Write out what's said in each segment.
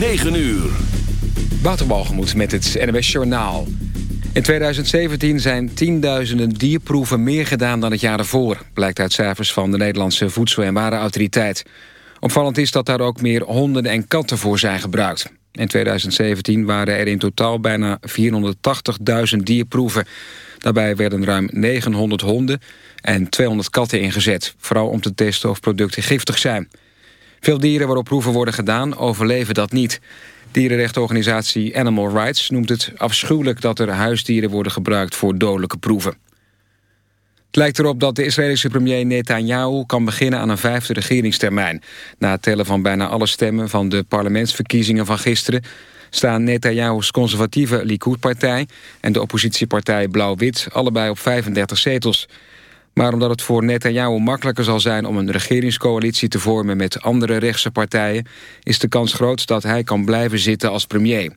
9 uur. Waterbalgemoed met het NWS Journaal. In 2017 zijn tienduizenden dierproeven meer gedaan dan het jaar ervoor... blijkt uit cijfers van de Nederlandse Voedsel- en Warenautoriteit. Opvallend is dat daar ook meer honden en katten voor zijn gebruikt. In 2017 waren er in totaal bijna 480.000 dierproeven. Daarbij werden ruim 900 honden en 200 katten ingezet... vooral om te testen of producten giftig zijn... Veel dieren waarop proeven worden gedaan overleven dat niet. Dierenrechtenorganisatie Animal Rights noemt het afschuwelijk... dat er huisdieren worden gebruikt voor dodelijke proeven. Het lijkt erop dat de Israëlische premier Netanyahu kan beginnen aan een vijfde regeringstermijn. Na het tellen van bijna alle stemmen van de parlementsverkiezingen van gisteren... staan Netanyahu's conservatieve Likud-partij en de oppositiepartij Blauw-Wit allebei op 35 zetels. Maar omdat het voor Netanyahu makkelijker zal zijn om een regeringscoalitie te vormen met andere rechtse partijen, is de kans groot dat hij kan blijven zitten als premier.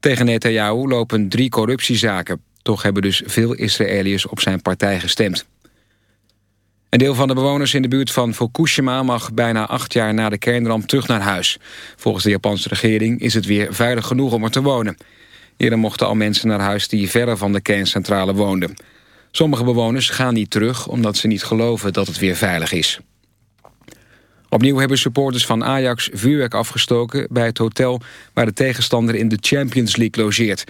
Tegen Netanyahu lopen drie corruptiezaken. Toch hebben dus veel Israëliërs op zijn partij gestemd. Een deel van de bewoners in de buurt van Fukushima mag bijna acht jaar na de kernramp terug naar huis. Volgens de Japanse regering is het weer veilig genoeg om er te wonen. Eerder mochten al mensen naar huis die verre van de kerncentrale woonden. Sommige bewoners gaan niet terug omdat ze niet geloven dat het weer veilig is. Opnieuw hebben supporters van Ajax vuurwerk afgestoken... bij het hotel waar de tegenstander in de Champions League logeert.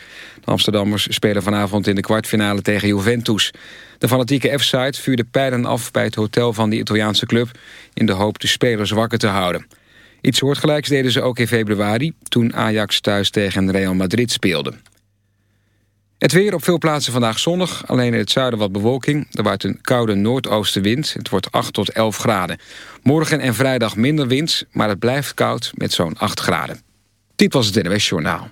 De Amsterdammers spelen vanavond in de kwartfinale tegen Juventus. De fanatieke F-site vuurde pijlen af bij het hotel van de Italiaanse club... in de hoop de spelers wakker te houden. Iets soortgelijks deden ze ook in februari... toen Ajax thuis tegen Real Madrid speelde. Het weer op veel plaatsen vandaag zonnig, alleen in het zuiden wat bewolking. Er waait een koude noordoostenwind, het wordt 8 tot 11 graden. Morgen en vrijdag minder wind, maar het blijft koud met zo'n 8 graden. Dit was het NWS Journaal.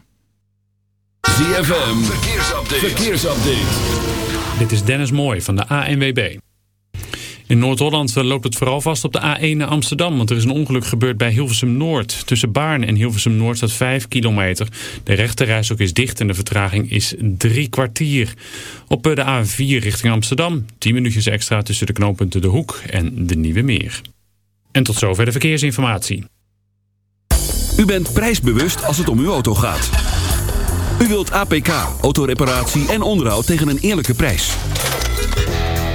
ZFM, verkeersupdate. verkeersupdate. Dit is Dennis Mooij van de ANWB. In Noord-Holland loopt het vooral vast op de A1 naar Amsterdam. Want er is een ongeluk gebeurd bij Hilversum Noord. Tussen Baarn en Hilversum Noord staat 5 kilometer. De rechterreis ook is dicht en de vertraging is drie kwartier. Op de A4 richting Amsterdam. 10 minuutjes extra tussen de knooppunten De Hoek en de Nieuwe Meer. En tot zover de verkeersinformatie. U bent prijsbewust als het om uw auto gaat. U wilt APK, autoreparatie en onderhoud tegen een eerlijke prijs.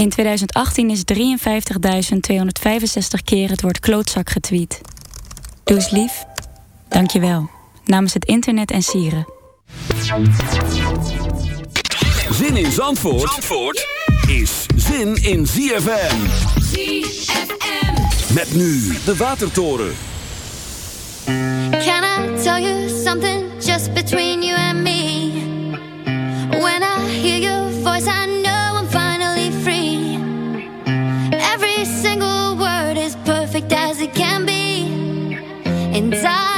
In 2018 is 53.265 keer het woord klootzak getweet. Doe eens lief. Dank je wel. Namens het internet en sieren. Zin in Zandvoort, Zandvoort is zin in ZFM. ZFM. Met nu de Watertoren. Can I tell you something just between you and me? When I hear your voice, I it can be. And I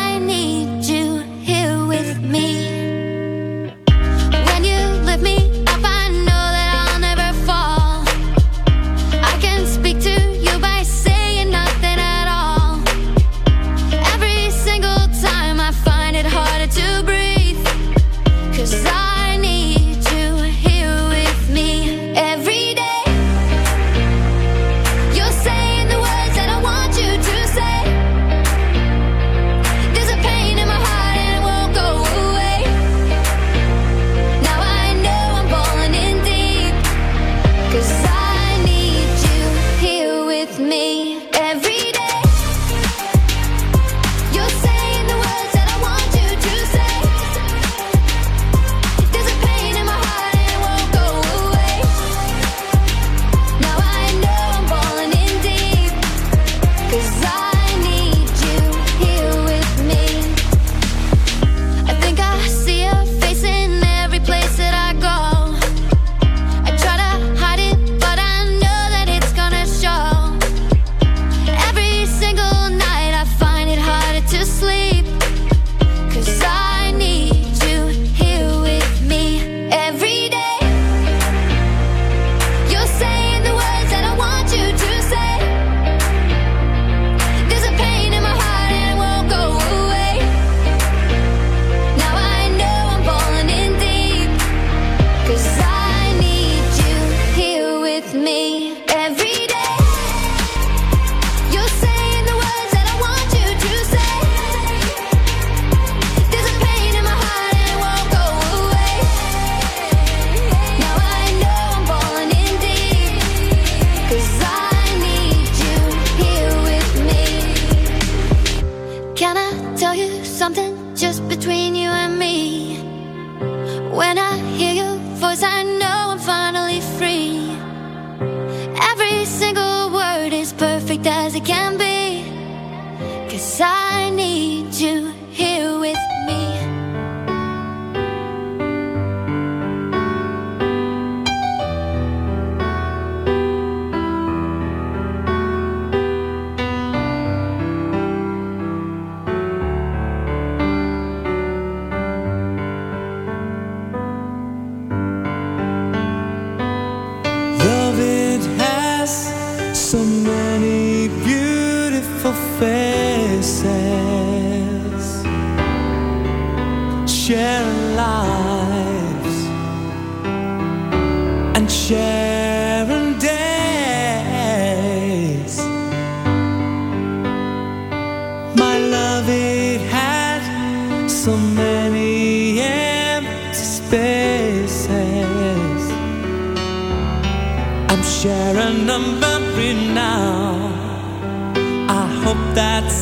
I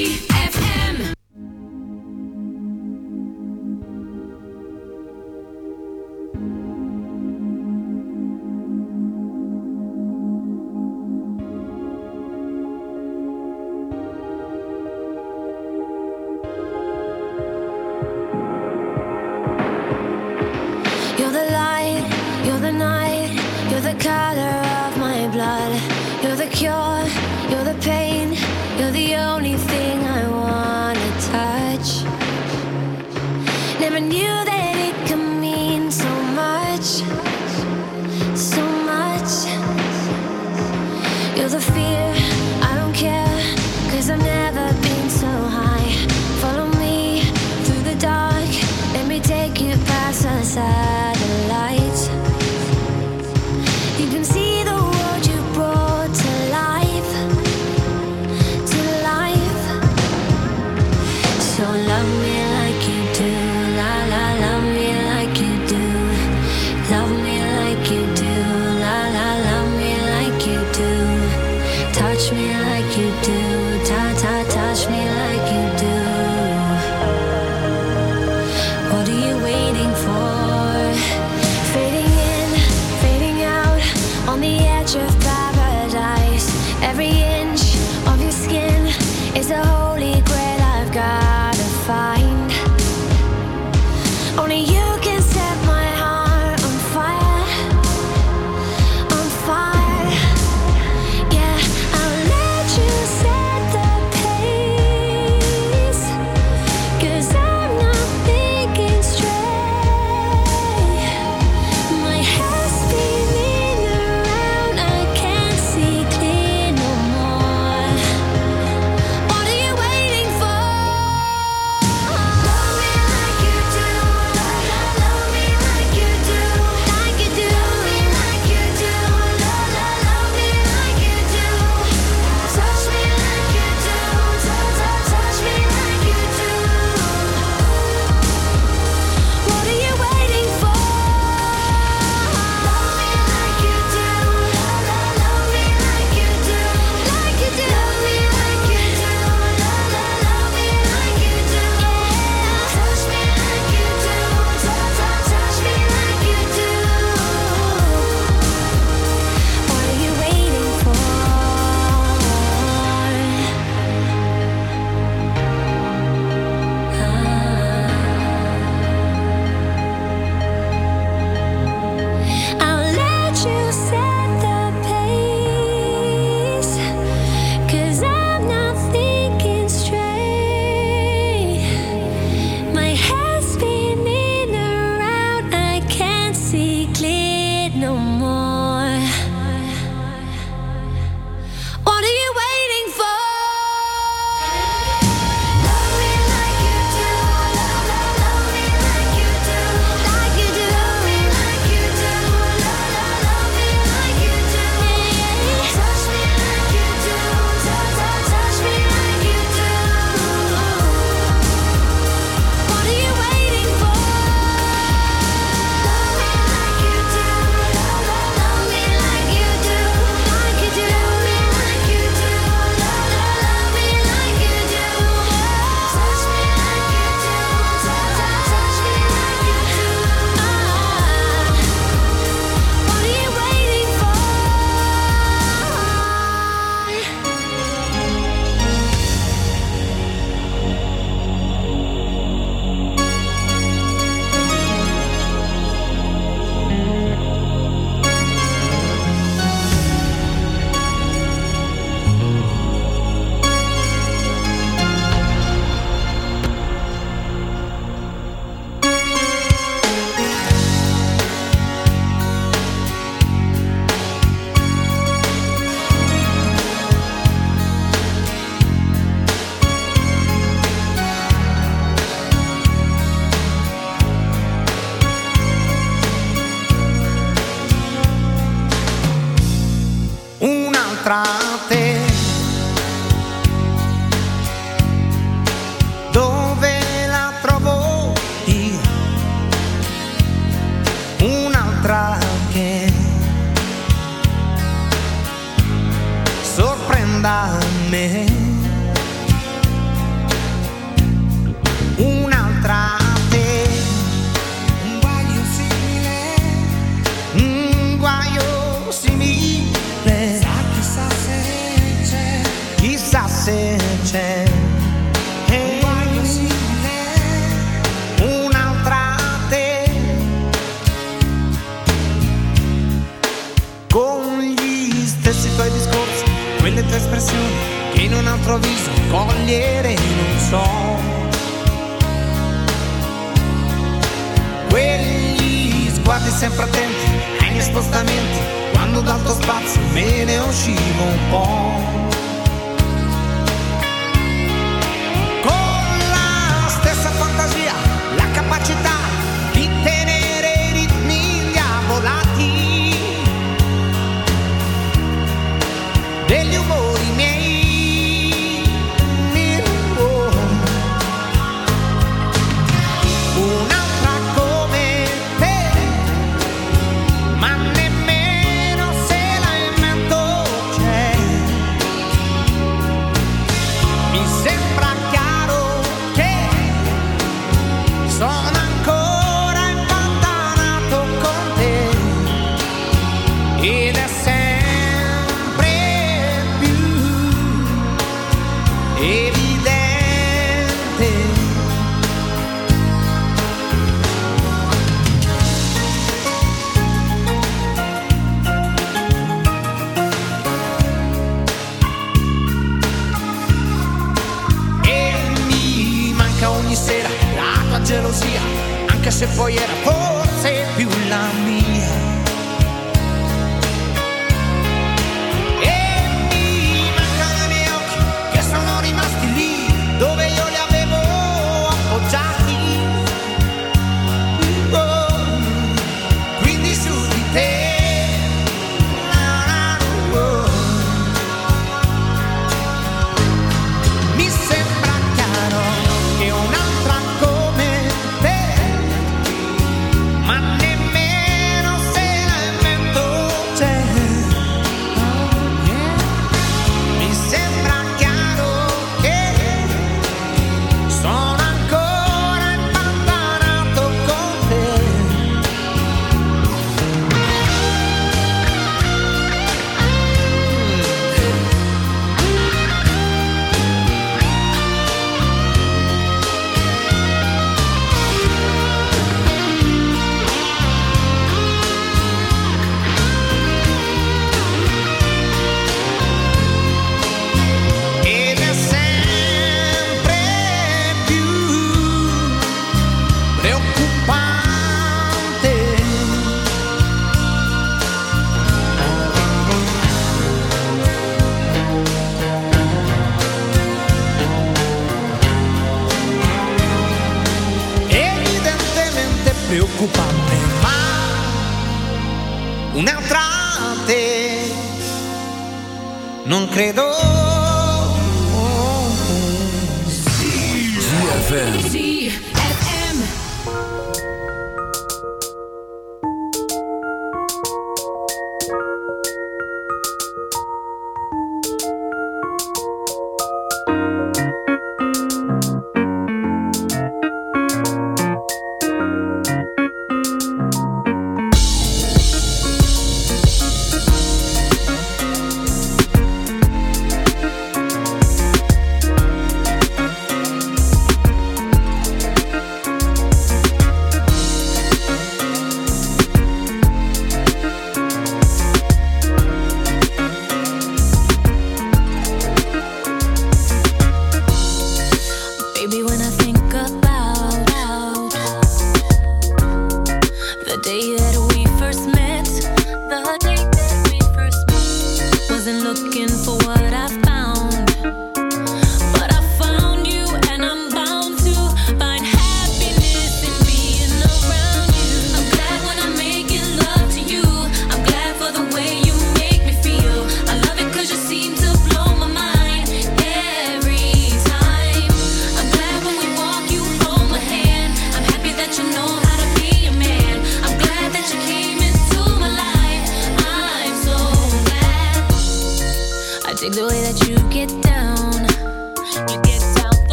dig the way that you get down.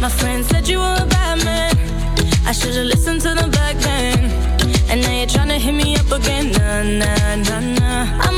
My friend said you were a bad man. I should've listened to them back then. And now you're tryna hit me up again. Nah, nah, nah, nah. I'm